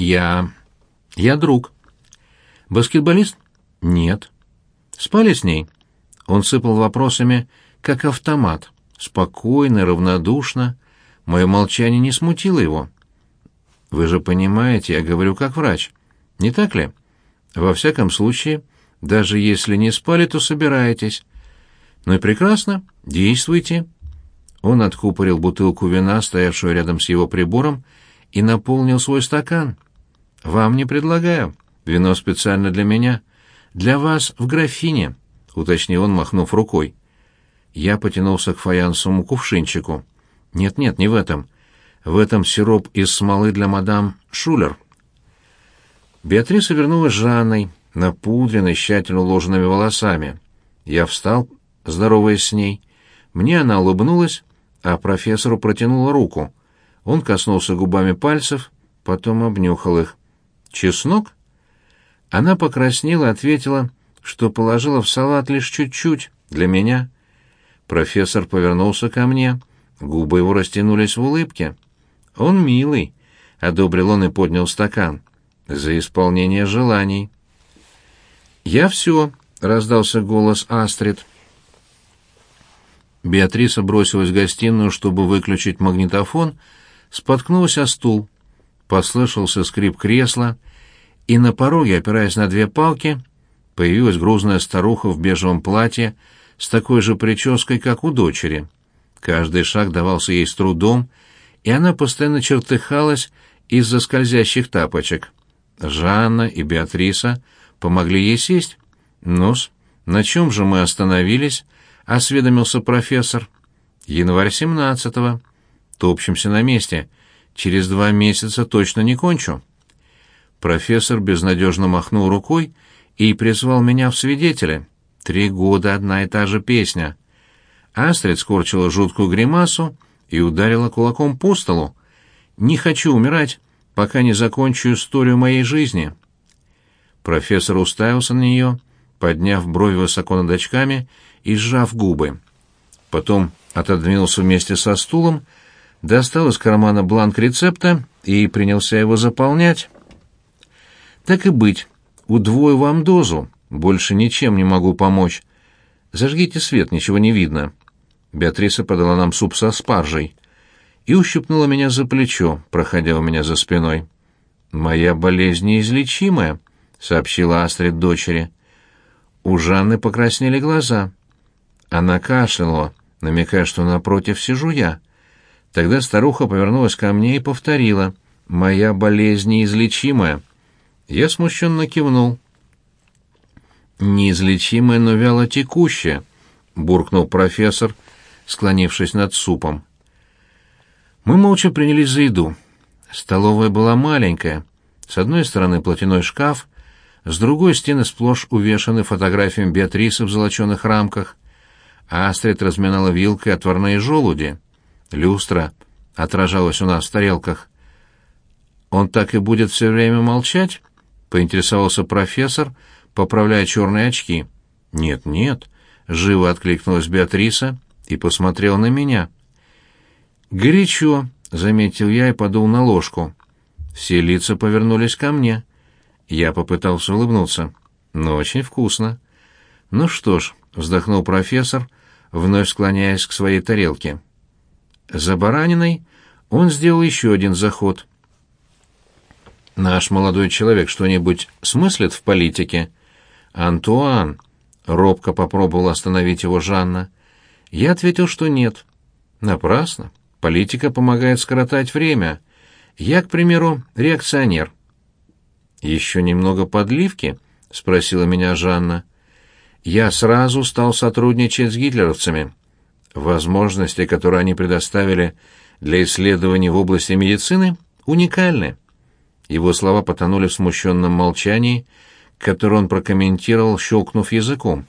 Я... я друг. Баскетболист? Нет. Спали с ней? Он сыпал вопросами, как автомат, спокойно, равнодушно. Мое молчание не смутило его. Вы же понимаете, я говорю как врач. Не так ли? Во всяком случае, даже если не спали, то собираетесь. Ну и прекрасно, действуйте. Он откупорил бутылку вина, стоявшую рядом с его прибором, и наполнил свой стакан. Вам не предлагаю. Вино специально для меня. Для вас в графине, уточнил он, махнув рукой. Я потянулся к фаянсовому кувшинчику. Нет-нет, не в этом. В этом сироп из смолы для мадам Шулер. Беатриса вернулась с Жанной, напудренной, тщательно уложенными волосами. Я встал, здороваясь с ней. Мне она улыбнулась, а профессору протянула руку. Он коснулся губами пальцев, потом обнюхал их. «Чеснок?» Она покраснела и ответила, что положила в салат лишь чуть-чуть, для меня. Профессор повернулся ко мне, губы его растянулись в улыбке. «Он милый», — одобрил он и поднял стакан за исполнение желаний. «Я все», — раздался голос Астрид. Беатриса бросилась в гостиную, чтобы выключить магнитофон, споткнулась о стул. Послышался скрип кресла, и на пороге, опираясь на две палки, появилась грузная старуха в бежевом платье с такой же прической, как у дочери. Каждый шаг давался ей с трудом, и она постоянно чертыхалась из-за скользящих тапочек. Жанна и Беатриса помогли ей сесть. «Нос, на чем же мы остановились?» — осведомился профессор. «Январь семнадцатого. Топчемся на месте. Через два месяца точно не кончу». Профессор безнадежно махнул рукой и призвал меня в свидетели. Три года одна и та же песня. Астрид скорчила жуткую гримасу и ударила кулаком по столу. «Не хочу умирать пока не закончу историю моей жизни. Профессор уставился на нее, подняв брови высоко над очками и сжав губы. Потом отодвинулся вместе со стулом, достал из кармана бланк рецепта и принялся его заполнять. «Так и быть, удвою вам дозу, больше ничем не могу помочь. Зажгите свет, ничего не видно». Беатриса подала нам суп со спаржей и ущипнула меня за плечо, проходя у меня за спиной. «Моя болезнь неизлечимая», — сообщила Астрид дочери. У Жанны покраснели глаза. Она кашляла, намекая, что напротив сижу я. Тогда старуха повернулась ко мне и повторила «Моя болезнь неизлечимая». Я смущенно кивнул. «Неизлечимая, но вяло текущая», — буркнул профессор, склонившись над супом. Мы молча принялись за еду. Столовая была маленькая. С одной стороны платяной шкаф, с другой стены сплошь увешаны фотографиями Беатрисы в золоченых рамках. Астрид разминала вилкой отварные желуди. Люстра отражалась у нас в тарелках. «Он так и будет все время молчать?» — поинтересовался профессор, поправляя черные очки. «Нет, нет», — живо откликнулась Беатриса и посмотрела на меня. «Горячо», — заметил я и подул на ложку. Все лица повернулись ко мне. Я попытался улыбнуться. «Но очень вкусно». «Ну что ж», — вздохнул профессор, вновь склоняясь к своей тарелке. За бараниной он сделал еще один заход. «Наш молодой человек что-нибудь смыслит в политике?» «Антуан!» — робко попробовал остановить его Жанна. Я ответил, что нет. «Напрасно. Политика помогает скоротать время. Я, к примеру, реакционер. Еще немного подливки, спросила меня Жанна. Я сразу стал сотрудничать с гитлеровцами. Возможности, которые они предоставили для исследований в области медицины, уникальны. Его слова потонули в смущенном молчании, которое он прокомментировал, щелкнув языком.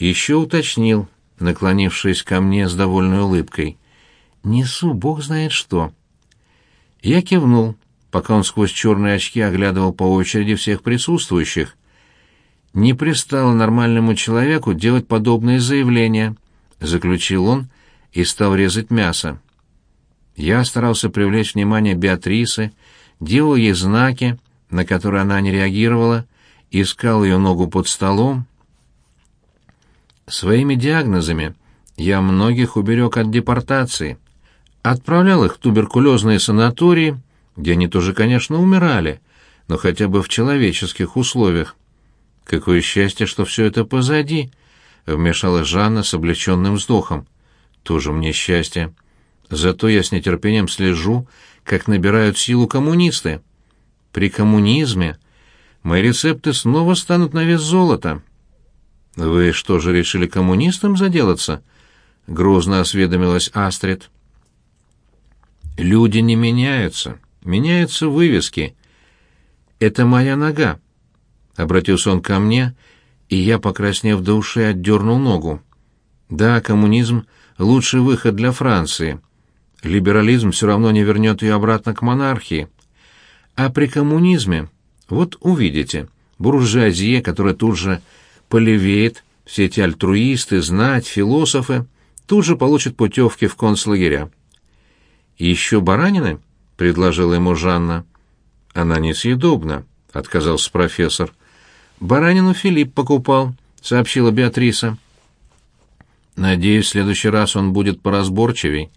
Еще уточнил, наклонившись ко мне с довольной улыбкой. Несу бог знает что. Я кивнул, пока он сквозь черные очки оглядывал по очереди всех присутствующих. Не пристало нормальному человеку делать подобные заявления, заключил он и стал резать мясо. Я старался привлечь внимание Беатрисы, делал ей знаки, на которые она не реагировала, искал ее ногу под столом. Своими диагнозами я многих уберег от депортации. Отправлял их в туберкулезные санатории, где они тоже, конечно, умирали, но хотя бы в человеческих условиях. Какое счастье, что все это позади, — вмешалась Жанна с облегченным вздохом. Тоже мне счастье. Зато я с нетерпением слежу, как набирают силу коммунисты. При коммунизме мои рецепты снова станут на вес золота. Вы что же решили коммунистам заделаться? Грозно осведомилась Астрид. Люди не меняются, меняются вывески. Это моя нога. Обратился он ко мне, и я, покраснев до ушей, отдернул ногу. Да, коммунизм — лучший выход для Франции. Либерализм все равно не вернет ее обратно к монархии. А при коммунизме, вот увидите, буржуазия, которая тут же полевеет, все эти альтруисты, знать, философы, тут же получат путевки в концлагеря. «Еще баранины?» — предложила ему Жанна. «Она несъедобна», — отказался профессор. «Баранину Филипп покупал», — сообщила Беатриса. «Надеюсь, в следующий раз он будет поразборчивей».